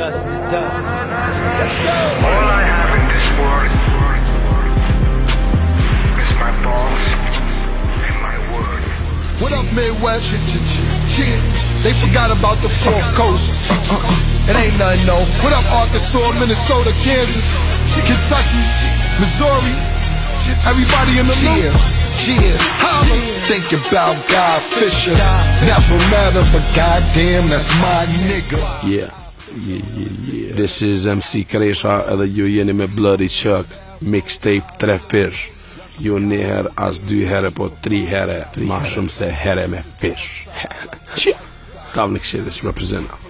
dust to dust. Let's go. All I have in this world is my balls and my word. What up, Midwest? Shit, they forgot about the fourth coast. Uh, uh, uh. It ain't nothing, no. What up, Arkansas, Minnesota, Kansas, Kentucky, Missouri? Everybody in the loop. Yeah, holla. Think about Guy Fisher. Never met him, but goddamn, that's my nigga. Yeah. This is MC Kresha edhe ju jeni me Bloody Chuck Mixtape Treffish Ju një herë as dy herë po tri herë Ma shumë se herë me fish. Qia Tavnik shit is represent Bra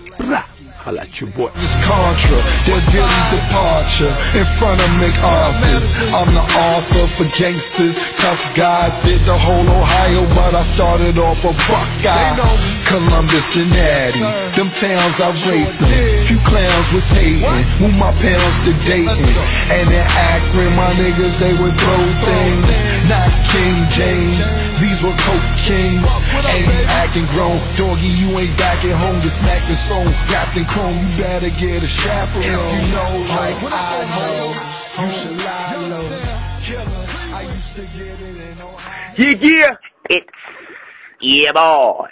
Holla at your boy It's Contra, their daily departure in front of McOffice. I'm the author for gangsters, tough guys. Did the whole Ohio, but I started off a Buckeye. Columbus, Cincinnati, them towns I raped them. Few clowns was hating, move my pounds to Dayton. And in Akron, my niggas, they would throw things. Not King James, these were coke kings. Ain't you acting grown, doggy, you ain't back at home to smack the song. Wrapped in chrome, you better get a chaperone. If you know like I know, you should lie low. Killer, I used to get it in Ohio. Yeah, yeah. It's, yeah, boy.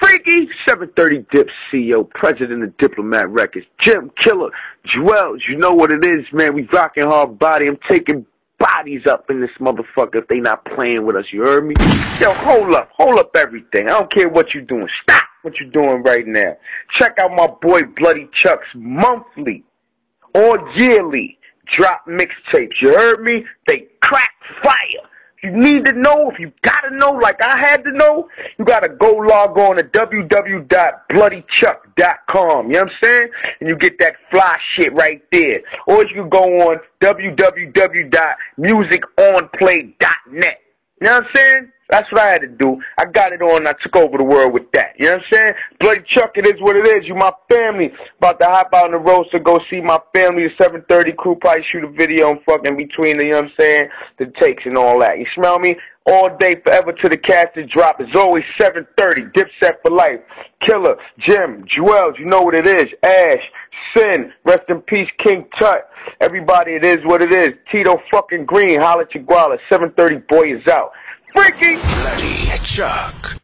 Freekey, 730 Dip CEO, President of Diplomat Records, Jim Killer, Juelz, you know what it is, man. We rocking hard body. I'm taking bodies up in this motherfucker if they not playing with us, you heard me? Yo, hold up, hold up everything. I don't care what you doing. Stop what you're doing right now. Check out my boy Bloody Chuck's monthly or yearly drop mixtapes. You heard me? They crack fire. You need to know, if you gotta know like I had to know, you gotta go log on to www.bloodychuck.com. You know what I'm saying? And you get that fly shit right there. Or you can go on www.musiconplay.net. You know what I'm saying? That's what I had to do. I got it on. I took over the world with that. You know what I'm saying? Bloody Chuck, it is what it is. You my family. About to hop out on the road to go see my family. The 730 crew probably shoot a video and fucking between the, you know what I'm saying? The takes and all that. You smell me? All day, forever to the casted drop. It's always 730. Dipset for life. Killer, Jim, Juelz, you know what it is. Ash, Sin, rest in peace, King Tut. Everybody, it is what it is. Tito fucking Green, holla at your guala. 730 boy is out. Freaky, Bloody Chuck.